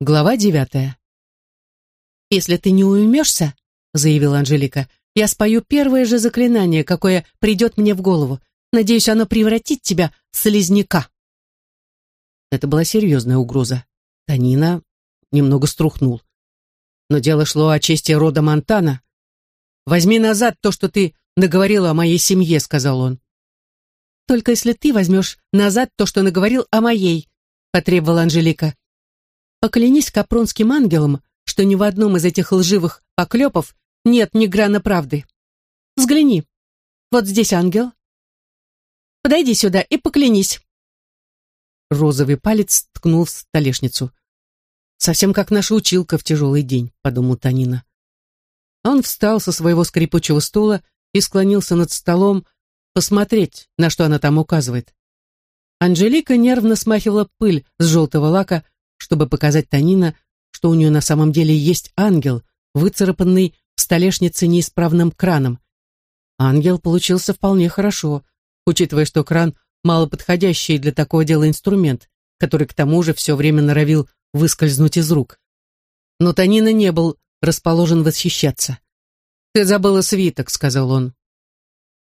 Глава девятая. «Если ты не уймешься, — заявила Анжелика, — я спою первое же заклинание, какое придет мне в голову. Надеюсь, оно превратит тебя в слизняка». Это была серьезная угроза. Танина немного струхнул. Но дело шло о чести рода Монтана. «Возьми назад то, что ты наговорила о моей семье», — сказал он. «Только если ты возьмешь назад то, что наговорил о моей», — потребовала Анжелика. Поклянись капронским ангелам, что ни в одном из этих лживых поклепов нет ни грана правды. Взгляни. Вот здесь ангел. Подойди сюда и поклянись. Розовый палец ткнул в столешницу. «Совсем как наша училка в тяжелый день», — подумал Танина. Он встал со своего скрипучего стула и склонился над столом, посмотреть, на что она там указывает. Анжелика нервно смахивала пыль с желтого лака, чтобы показать Танина, что у нее на самом деле есть ангел, выцарапанный в столешнице неисправным краном. Ангел получился вполне хорошо, учитывая, что кран — малоподходящий для такого дела инструмент, который к тому же все время норовил выскользнуть из рук. Но Танина не был расположен восхищаться. «Ты забыла свиток», — сказал он.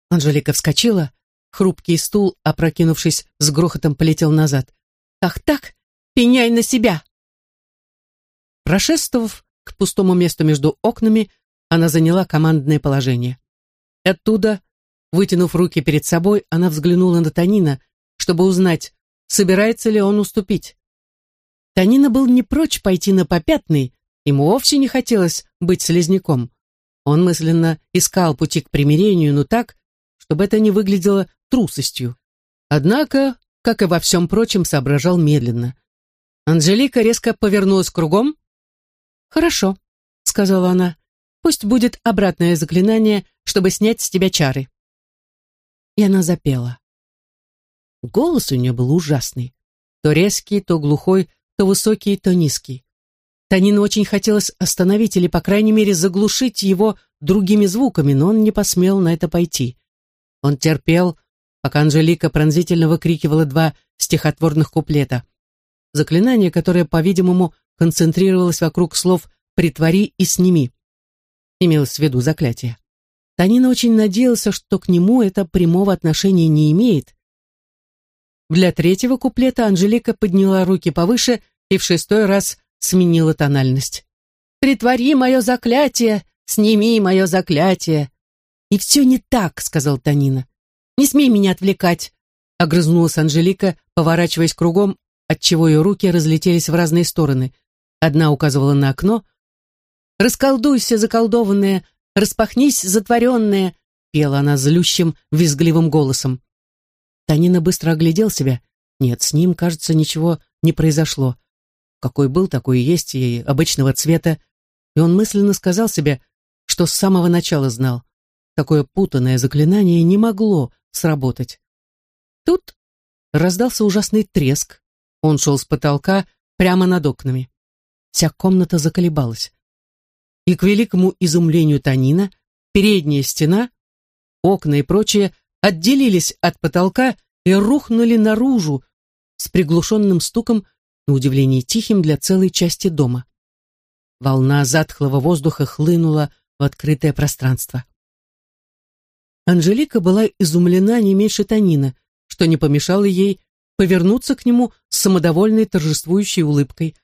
Анжелика вскочила, хрупкий стул, опрокинувшись, с грохотом полетел назад. «Ах так? Пеняй на себя!» Прошествовав к пустому месту между окнами, она заняла командное положение. Оттуда, вытянув руки перед собой, она взглянула на Танина, чтобы узнать, собирается ли он уступить. Танина был не прочь пойти на попятный, ему вовсе не хотелось быть слезняком. Он мысленно искал пути к примирению, но так, чтобы это не выглядело трусостью. Однако, как и во всем прочем, соображал медленно. Анжелика резко повернулась кругом. «Хорошо», — сказала она, — «пусть будет обратное заклинание, чтобы снять с тебя чары». И она запела. Голос у нее был ужасный. То резкий, то глухой, то высокий, то низкий. Танину очень хотелось остановить или, по крайней мере, заглушить его другими звуками, но он не посмел на это пойти. Он терпел, пока Анжелика пронзительно выкрикивала два стихотворных куплета заклинание, которое, по-видимому, концентрировалось вокруг слов «притвори и сними». Имелось в виду заклятие. Танина очень надеялся, что к нему это прямого отношения не имеет. Для третьего куплета Анжелика подняла руки повыше и в шестой раз сменила тональность. «Притвори мое заклятие, сними мое заклятие». «И все не так», — сказал Танина. «Не смей меня отвлекать», — огрызнулась Анжелика, поворачиваясь кругом отчего ее руки разлетелись в разные стороны. Одна указывала на окно. «Расколдуйся, заколдованная! Распахнись, затворенная!» пела она злющим, визгливым голосом. Танина быстро оглядел себя. Нет, с ним, кажется, ничего не произошло. Какой был, такой и есть, и обычного цвета. И он мысленно сказал себе, что с самого начала знал. Такое путанное заклинание не могло сработать. Тут раздался ужасный треск, он шел с потолка прямо над окнами. Вся комната заколебалась. И к великому изумлению Танина передняя стена, окна и прочее отделились от потолка и рухнули наружу с приглушенным стуком, на удивление тихим для целой части дома. Волна затхлого воздуха хлынула в открытое пространство. Анжелика была изумлена не меньше Танина, что не помешало ей повернуться к нему с самодовольной торжествующей улыбкой.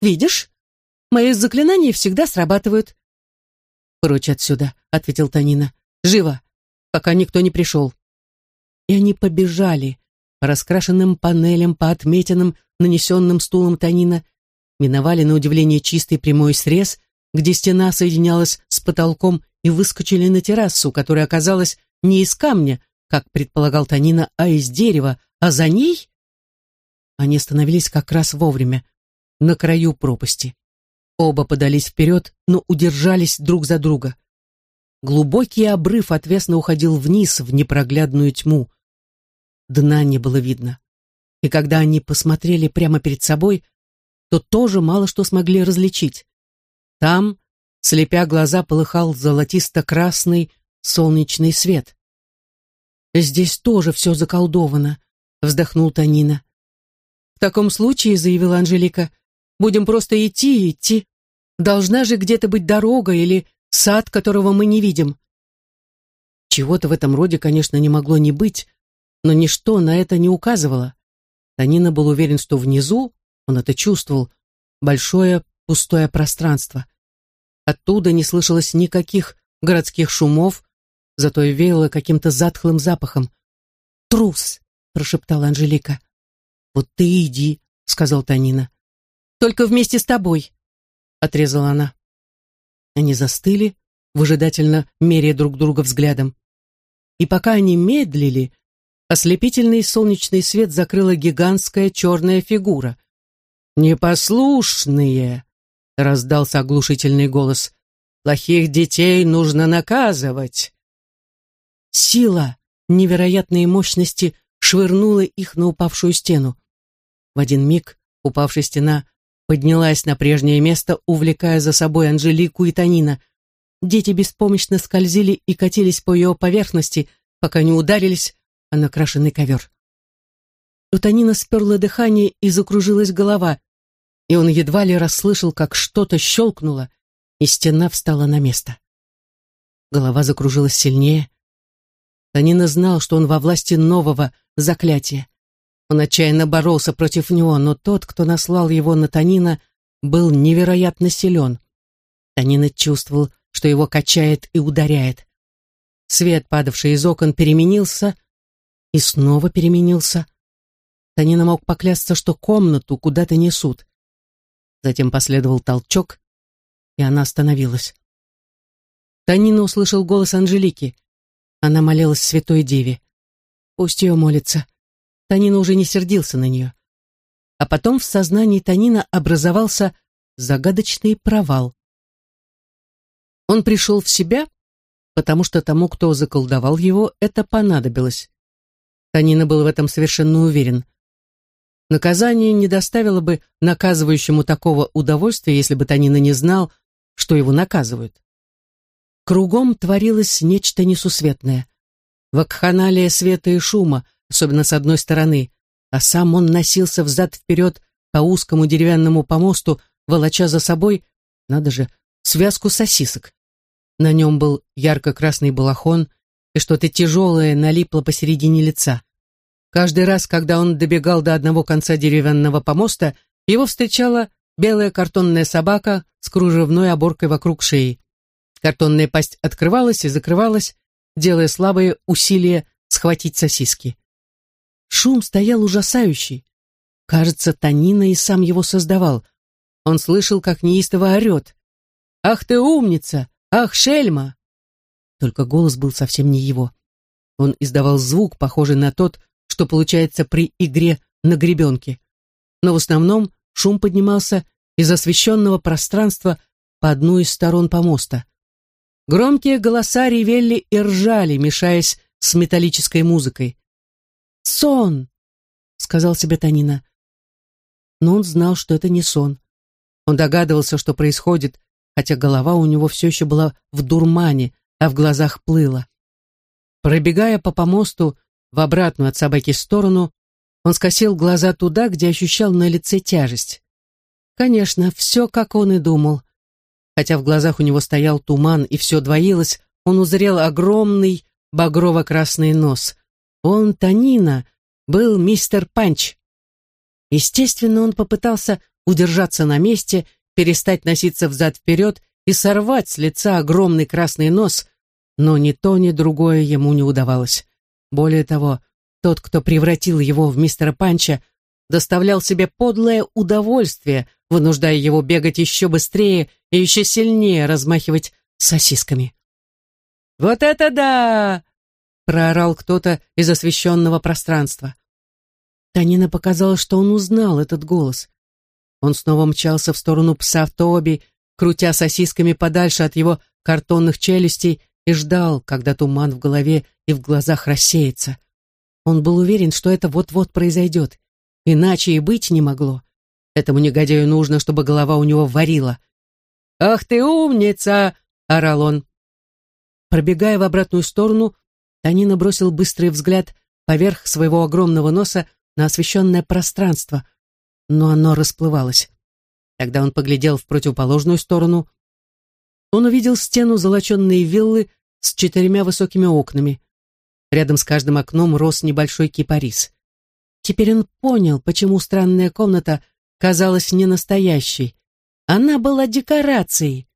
«Видишь, мои заклинания всегда срабатывают». «Прочь отсюда», — ответил Танина. «Живо, пока никто не пришел». И они побежали по раскрашенным панелям, по отметинам, нанесенным стулом Танина, миновали на удивление чистый прямой срез, где стена соединялась с потолком, и выскочили на террасу, которая оказалась не из камня, как предполагал Танина, а из дерева, а за ней они остановились как раз вовремя, на краю пропасти. Оба подались вперед, но удержались друг за друга. Глубокий обрыв отвесно уходил вниз в непроглядную тьму. Дна не было видно. И когда они посмотрели прямо перед собой, то тоже мало что смогли различить. Там, слепя глаза, полыхал золотисто-красный солнечный свет. «Здесь тоже все заколдовано», — вздохнул Танина таком случае, — заявила Анжелика, — будем просто идти и идти. Должна же где-то быть дорога или сад, которого мы не видим. Чего-то в этом роде, конечно, не могло не быть, но ничто на это не указывало. Танина был уверен, что внизу, он это чувствовал, большое пустое пространство. Оттуда не слышалось никаких городских шумов, зато и веяло каким-то затхлым запахом. «Трус!» — прошептала Анжелика. «Вот ты иди», — сказал Танина. «Только вместе с тобой», — отрезала она. Они застыли, выжидательно меряя друг друга взглядом. И пока они медлили, ослепительный солнечный свет закрыла гигантская черная фигура. «Непослушные!» — раздался оглушительный голос. «Плохих детей нужно наказывать!» Сила невероятной мощности швырнула их на упавшую стену. В один миг упавшая стена поднялась на прежнее место, увлекая за собой Анжелику и Танина. Дети беспомощно скользили и катились по ее поверхности, пока не ударились о накрашенный ковер. У Танина сперло дыхание и закружилась голова, и он едва ли расслышал, как что-то щелкнуло, и стена встала на место. Голова закружилась сильнее. Танина знал, что он во власти нового заклятия. Он отчаянно боролся против него, но тот, кто наслал его на Танина, был невероятно силен. Танина чувствовал, что его качает и ударяет. Свет, падавший из окон, переменился и снова переменился. Танина мог поклясться, что комнату куда-то несут. Затем последовал толчок, и она остановилась. Танина услышал голос Анжелики. Она молилась святой деве. Пусть ее молится. Танина уже не сердился на нее. А потом в сознании Танина образовался загадочный провал. Он пришел в себя, потому что тому, кто заколдовал его, это понадобилось. Танина был в этом совершенно уверен. Наказание не доставило бы наказывающему такого удовольствия, если бы Танина не знал, что его наказывают. Кругом творилось нечто несусветное. Вакханалия света и шума, особенно с одной стороны, а сам он носился взад-вперед по узкому деревянному помосту, волоча за собой, надо же, связку сосисок. На нем был ярко-красный балахон, и что-то тяжелое налипло посередине лица. Каждый раз, когда он добегал до одного конца деревянного помоста, его встречала белая картонная собака с кружевной оборкой вокруг шеи. Картонная пасть открывалась и закрывалась, делая слабые усилия схватить сосиски. Шум стоял ужасающий. Кажется, Танина и сам его создавал. Он слышал, как неистово орет. «Ах ты умница! Ах, шельма!» Только голос был совсем не его. Он издавал звук, похожий на тот, что получается при игре на гребенке. Но в основном шум поднимался из освещенного пространства по одну из сторон помоста. Громкие голоса ревели и ржали, мешаясь с металлической музыкой. «Сон!» — сказал себе Танина. Но он знал, что это не сон. Он догадывался, что происходит, хотя голова у него все еще была в дурмане, а в глазах плыла. Пробегая по помосту в обратную от собаки сторону, он скосил глаза туда, где ощущал на лице тяжесть. Конечно, все, как он и думал. Хотя в глазах у него стоял туман и все двоилось, он узрел огромный багрово-красный нос. Он, Танина, был мистер Панч. Естественно, он попытался удержаться на месте, перестать носиться взад-вперед и сорвать с лица огромный красный нос, но ни то, ни другое ему не удавалось. Более того, тот, кто превратил его в мистера Панча, доставлял себе подлое удовольствие, вынуждая его бегать еще быстрее и еще сильнее размахивать сосисками. «Вот это да!» — проорал кто-то из освещенного пространства. Танина показалось, что он узнал этот голос. Он снова мчался в сторону пса Тоби, крутя сосисками подальше от его картонных челюстей и ждал, когда туман в голове и в глазах рассеется. Он был уверен, что это вот-вот произойдет. Иначе и быть не могло. Этому негодяю нужно, чтобы голова у него варила. «Ах ты умница!» — орал он. Пробегая в обратную сторону, Танина бросил быстрый взгляд поверх своего огромного носа на освещенное пространство, но оно расплывалось. Тогда он поглядел в противоположную сторону. Он увидел стену золоченной виллы с четырьмя высокими окнами. Рядом с каждым окном рос небольшой кипарис. Теперь он понял, почему странная комната казалась не настоящей. Она была декорацией.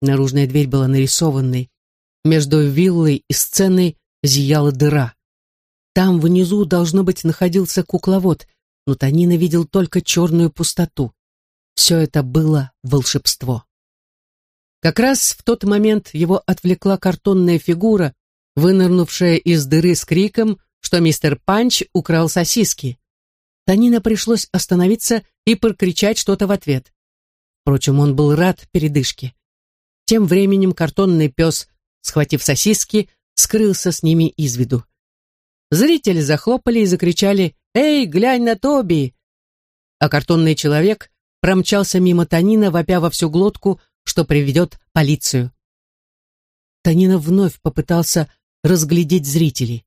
Наружная дверь была нарисованной. Между виллой и сценой зияла дыра. Там внизу, должно быть, находился кукловод, но Танина видел только черную пустоту. Все это было волшебство. Как раз в тот момент его отвлекла картонная фигура, вынырнувшая из дыры с криком, что мистер Панч украл сосиски. Танина пришлось остановиться и прокричать что-то в ответ. Впрочем, он был рад передышке. Тем временем картонный пес, схватив сосиски, скрылся с ними из виду. Зрители захлопали и закричали «Эй, глянь на Тоби!» А картонный человек промчался мимо Танина, вопя во всю глотку, что приведет полицию. Танина вновь попытался разглядеть зрителей.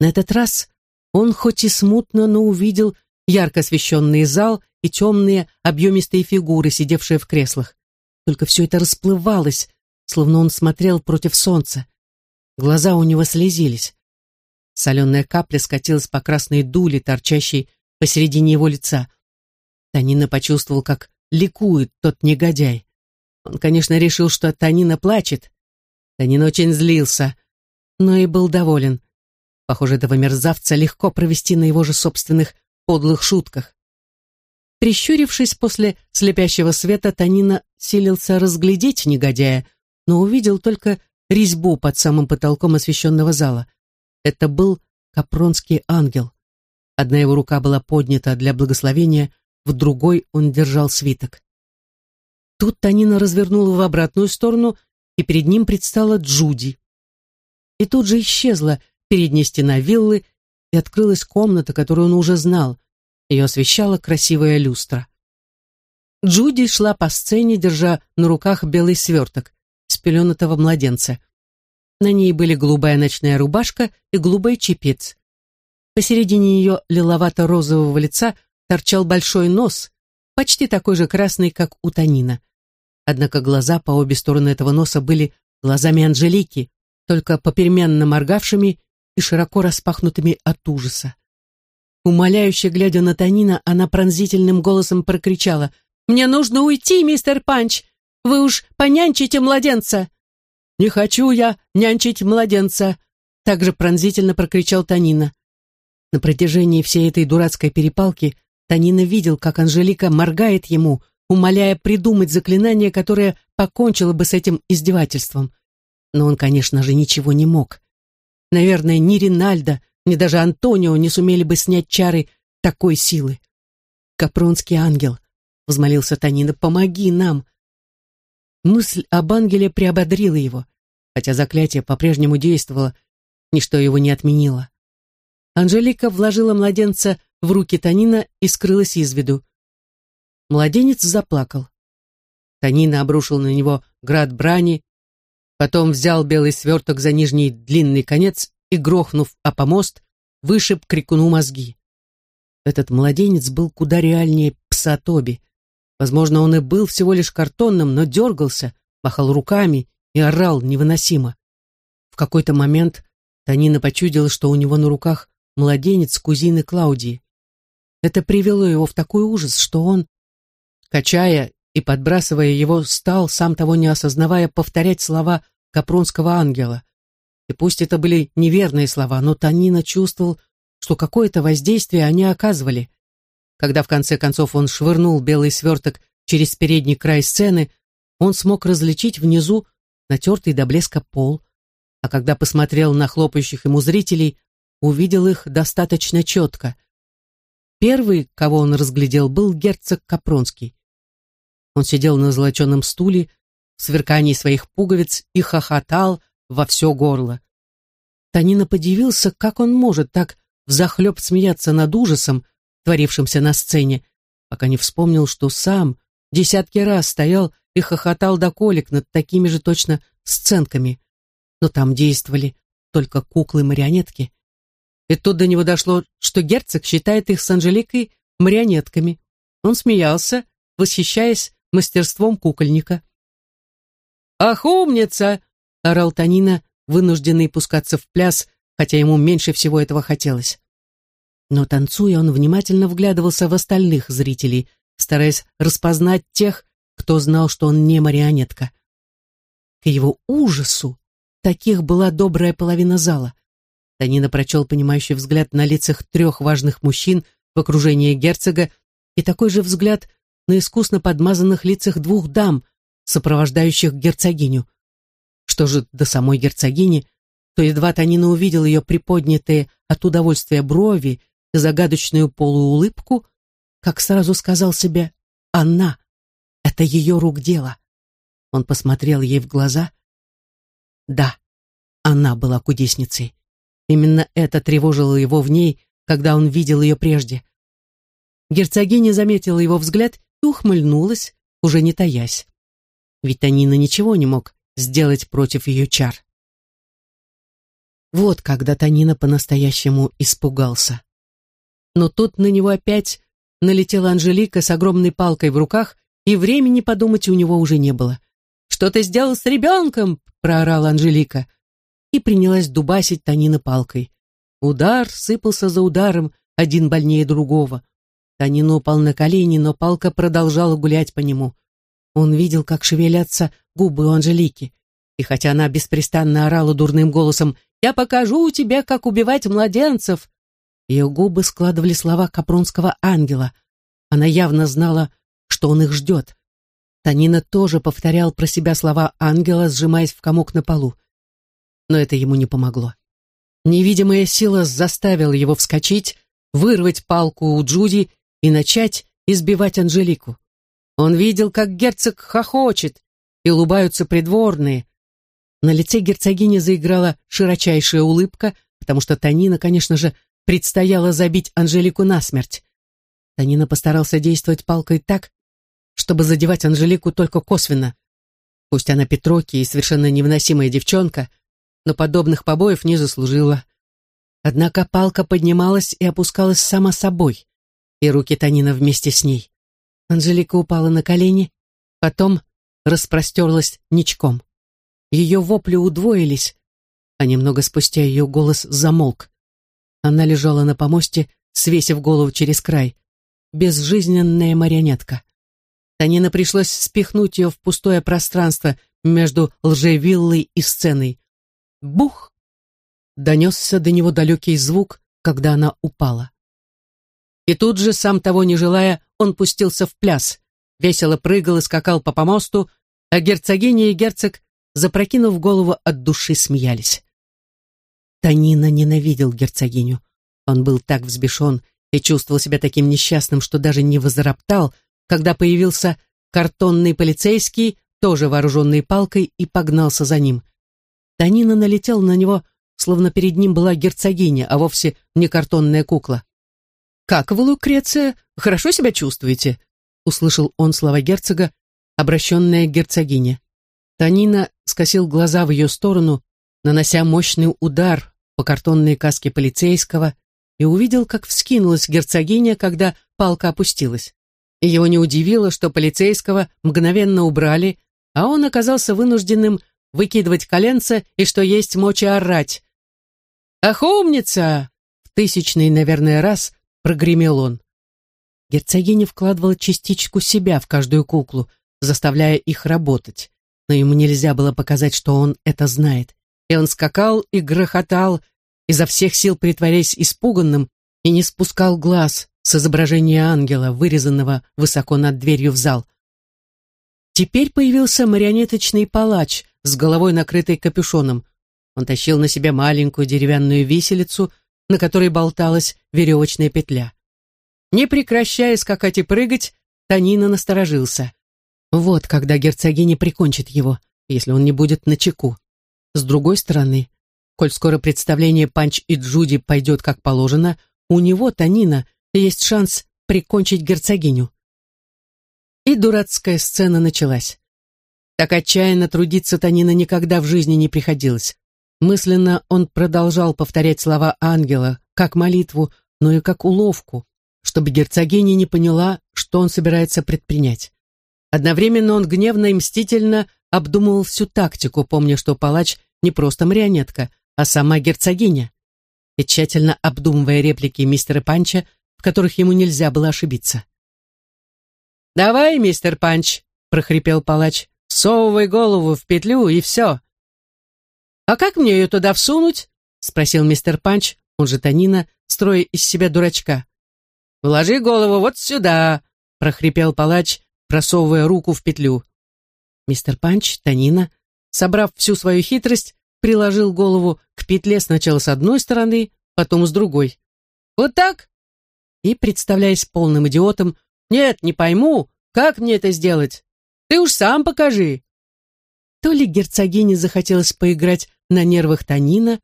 На этот раз он хоть и смутно, но увидел ярко освещенный зал и темные объемистые фигуры, сидевшие в креслах. Только все это расплывалось, словно он смотрел против солнца. Глаза у него слезились. Соленая капля скатилась по красной дуле, торчащей посередине его лица. Танина почувствовал, как ликует тот негодяй. Он, конечно, решил, что Танина плачет. Танин очень злился, но и был доволен. Похоже, этого мерзавца легко провести на его же собственных подлых шутках. Прищурившись после слепящего света, Танина силился разглядеть негодяя, но увидел только резьбу под самым потолком освещенного зала. Это был капронский ангел. Одна его рука была поднята для благословения, в другой он держал свиток. Тут Танина развернула в обратную сторону, и перед ним предстала Джуди. И тут же исчезла передняя стена виллы, и открылась комната, которую он уже знал. Ее освещала красивая люстра. Джуди шла по сцене, держа на руках белый сверток, спеленатого младенца. На ней были голубая ночная рубашка и голубой чепец. Посередине ее лиловато-розового лица торчал большой нос, почти такой же красный, как у Танина. Однако глаза по обе стороны этого носа были глазами Анжелики, только попеременно моргавшими и широко распахнутыми от ужаса. Умоляюще глядя на Танина, она пронзительным голосом прокричала «Мне нужно уйти, мистер Панч! Вы уж понянчите младенца!» «Не хочу я нянчить младенца!» Также пронзительно прокричал Танина. На протяжении всей этой дурацкой перепалки Танина видел, как Анжелика моргает ему, умоляя придумать заклинание, которое покончило бы с этим издевательством. Но он, конечно же, ничего не мог. Наверное, ни Ринальдо, ни даже Антонио не сумели бы снять чары такой силы. «Капронский ангел», — взмолился Танина, — «помоги нам». Мысль об ангеле приободрила его, хотя заклятие по-прежнему действовало, ничто его не отменило. Анжелика вложила младенца в руки Танина и скрылась из виду. Младенец заплакал. Танина обрушил на него град брани, потом взял белый сверток за нижний длинный конец и, грохнув о помост, вышиб крикуну мозги. Этот младенец был куда реальнее пса Тоби. Возможно, он и был всего лишь картонным, но дергался, махал руками и орал невыносимо. В какой-то момент Танина почудила, что у него на руках младенец кузины Клаудии. Это привело его в такой ужас, что он, качая и подбрасывая его, стал, сам того не осознавая, повторять слова Капрунского ангела. И пусть это были неверные слова, но Танина чувствовал, что какое-то воздействие они оказывали. Когда в конце концов он швырнул белый сверток через передний край сцены, он смог различить внизу натертый до блеска пол, а когда посмотрел на хлопающих ему зрителей, увидел их достаточно четко. Первый, кого он разглядел, был герцог Капронский. Он сидел на золоченом стуле, в сверкании своих пуговиц и хохотал во все горло. Танина подивился, как он может так взахлеб смеяться над ужасом, творившимся на сцене, пока не вспомнил, что сам десятки раз стоял и хохотал до колик над такими же точно сценками. Но там действовали только куклы-марионетки. И тут до него дошло, что герцог считает их с Анжеликой марионетками. Он смеялся, восхищаясь мастерством кукольника. «Ах, умница!» — орал Танина, вынужденный пускаться в пляс, хотя ему меньше всего этого хотелось. Но танцуя, он внимательно вглядывался в остальных зрителей, стараясь распознать тех, кто знал, что он не марионетка. К его ужасу таких была добрая половина зала. Танина прочел понимающий взгляд на лицах трех важных мужчин в окружении герцога и такой же взгляд на искусно подмазанных лицах двух дам, сопровождающих герцогиню. Что же до самой герцогини, то едва Танина увидел ее приподнятые от удовольствия брови загадочную полуулыбку, как сразу сказал себе «Она! Это ее рук дело!» Он посмотрел ей в глаза. Да, она была кудесницей. Именно это тревожило его в ней, когда он видел ее прежде. Герцогиня заметила его взгляд и ухмыльнулась, уже не таясь. Ведь Танина ничего не мог сделать против ее чар. Вот когда Танина по-настоящему испугался. Но тут на него опять налетела Анжелика с огромной палкой в руках, и времени подумать у него уже не было. «Что ты сделал с ребенком?» — проорала Анжелика. И принялась дубасить Танина палкой. Удар сыпался за ударом, один больнее другого. Танина упал на колени, но палка продолжала гулять по нему. Он видел, как шевелятся губы у Анжелики. И хотя она беспрестанно орала дурным голосом «Я покажу тебе, как убивать младенцев!» Ее губы складывали слова капронского ангела. Она явно знала, что он их ждет. Танина тоже повторял про себя слова ангела, сжимаясь в комок на полу. Но это ему не помогло. Невидимая сила заставила его вскочить, вырвать палку у Джуди и начать избивать Анжелику. Он видел, как герцог хохочет, и улыбаются придворные. На лице герцогини заиграла широчайшая улыбка, потому что Танина, конечно же, предстояло забить Анжелику насмерть. Танина постарался действовать палкой так, чтобы задевать Анжелику только косвенно. Пусть она Петроки и совершенно невыносимая девчонка, но подобных побоев не заслужила. Однако палка поднималась и опускалась сама собой, и руки Танина вместе с ней. Анжелика упала на колени, потом распростерлась ничком. Ее вопли удвоились, а немного спустя ее голос замолк. Она лежала на помосте, свесив голову через край. Безжизненная марионетка. Танина пришлось спихнуть ее в пустое пространство между лжевиллой и сценой. Бух! Донесся до него далекий звук, когда она упала. И тут же, сам того не желая, он пустился в пляс, весело прыгал и скакал по помосту, а герцогиня и герцог, запрокинув голову от души, смеялись. Танина ненавидел герцогиню. Он был так взбешен и чувствовал себя таким несчастным, что даже не возроптал, когда появился картонный полицейский, тоже вооруженный палкой, и погнался за ним. Танина налетел на него, словно перед ним была герцогиня, а вовсе не картонная кукла. «Как вы, Лукреция, хорошо себя чувствуете?» услышал он слова герцога, обращенные к герцогине. Танина скосил глаза в ее сторону, нанося мощный удар, по картонной каске полицейского и увидел, как вскинулась герцогиня, когда палка опустилась. Его не удивило, что полицейского мгновенно убрали, а он оказался вынужденным выкидывать коленца и что есть мочи орать. «Ах, умница!» В тысячный, наверное, раз прогремел он. Герцогиня вкладывала частичку себя в каждую куклу, заставляя их работать, но ему нельзя было показать, что он это знает и он скакал и грохотал, изо всех сил притворяясь испуганным, и не спускал глаз с изображения ангела, вырезанного высоко над дверью в зал. Теперь появился марионеточный палач с головой накрытой капюшоном. Он тащил на себя маленькую деревянную виселицу, на которой болталась веревочная петля. Не прекращая скакать и прыгать, Танина насторожился. Вот когда герцогиня прикончит его, если он не будет на чеку. С другой стороны, коль скоро представление Панч и Джуди пойдет как положено, у него, Танина, есть шанс прикончить герцогиню. И дурацкая сцена началась. Так отчаянно трудиться Танина никогда в жизни не приходилось. Мысленно он продолжал повторять слова ангела, как молитву, но и как уловку, чтобы герцогиня не поняла, что он собирается предпринять. Одновременно он гневно и мстительно обдумывал всю тактику, помня, что палач не просто марионетка, а сама герцогиня. И тщательно обдумывая реплики мистера Панча, в которых ему нельзя было ошибиться. «Давай, мистер Панч», — прохрипел палач, — «всовывай голову в петлю и все». «А как мне ее туда всунуть?» — спросил мистер Панч, он же Танина, строя из себя дурачка. «Вложи голову вот сюда», — прохрипел палач, просовывая руку в петлю. Мистер Панч, Танина, собрав всю свою хитрость, приложил голову к петле сначала с одной стороны, потом с другой. «Вот так?» И, представляясь полным идиотом, «Нет, не пойму, как мне это сделать? Ты уж сам покажи!» То ли герцогине захотелось поиграть на нервах Танина,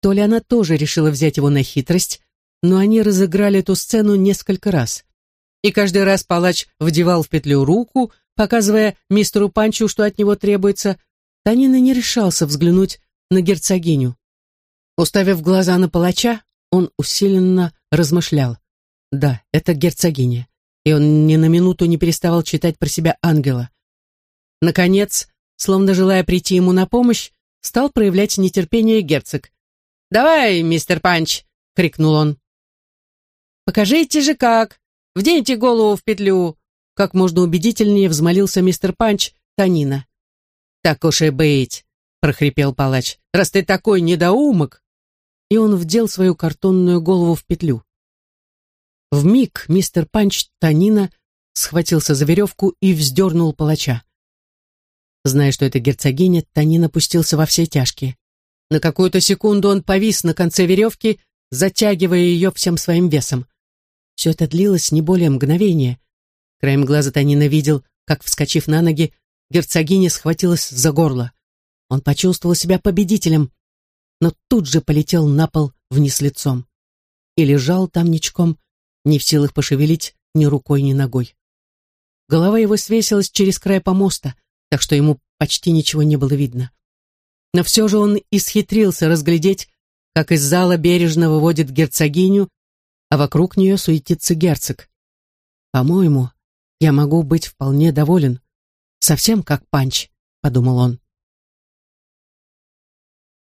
то ли она тоже решила взять его на хитрость, но они разыграли эту сцену несколько раз. И каждый раз палач вдевал в петлю руку, показывая мистеру Панчу, что от него требуется. Танина не решался взглянуть на герцогиню. Уставив глаза на палача, он усиленно размышлял. Да, это герцогиня. И он ни на минуту не переставал читать про себя ангела. Наконец, словно желая прийти ему на помощь, стал проявлять нетерпение герцог. «Давай, мистер Панч!» — крикнул он. «Покажите же как! Вденьте голову в петлю!» Как можно убедительнее взмолился мистер Панч Танина. «Так уж и быть!» — прохрипел палач. «Раз ты такой недоумок!» И он вдел свою картонную голову в петлю. В миг мистер Панч Танина схватился за веревку и вздернул палача. Зная, что это герцогиня, Танин опустился во все тяжкие. На какую-то секунду он повис на конце веревки, затягивая ее всем своим весом. Все это длилось не более мгновения. Краем глаза Танина видел, как, вскочив на ноги, герцогиня схватилась за горло. Он почувствовал себя победителем, но тут же полетел на пол вниз лицом и лежал там ничком, не в силах пошевелить ни рукой, ни ногой. Голова его свесилась через край помоста, так что ему почти ничего не было видно. Но все же он исхитрился разглядеть, как из зала бережно выводит герцогиню, а вокруг нее суетится герцог. «По-моему, я могу быть вполне доволен. Совсем как Панч», — подумал он.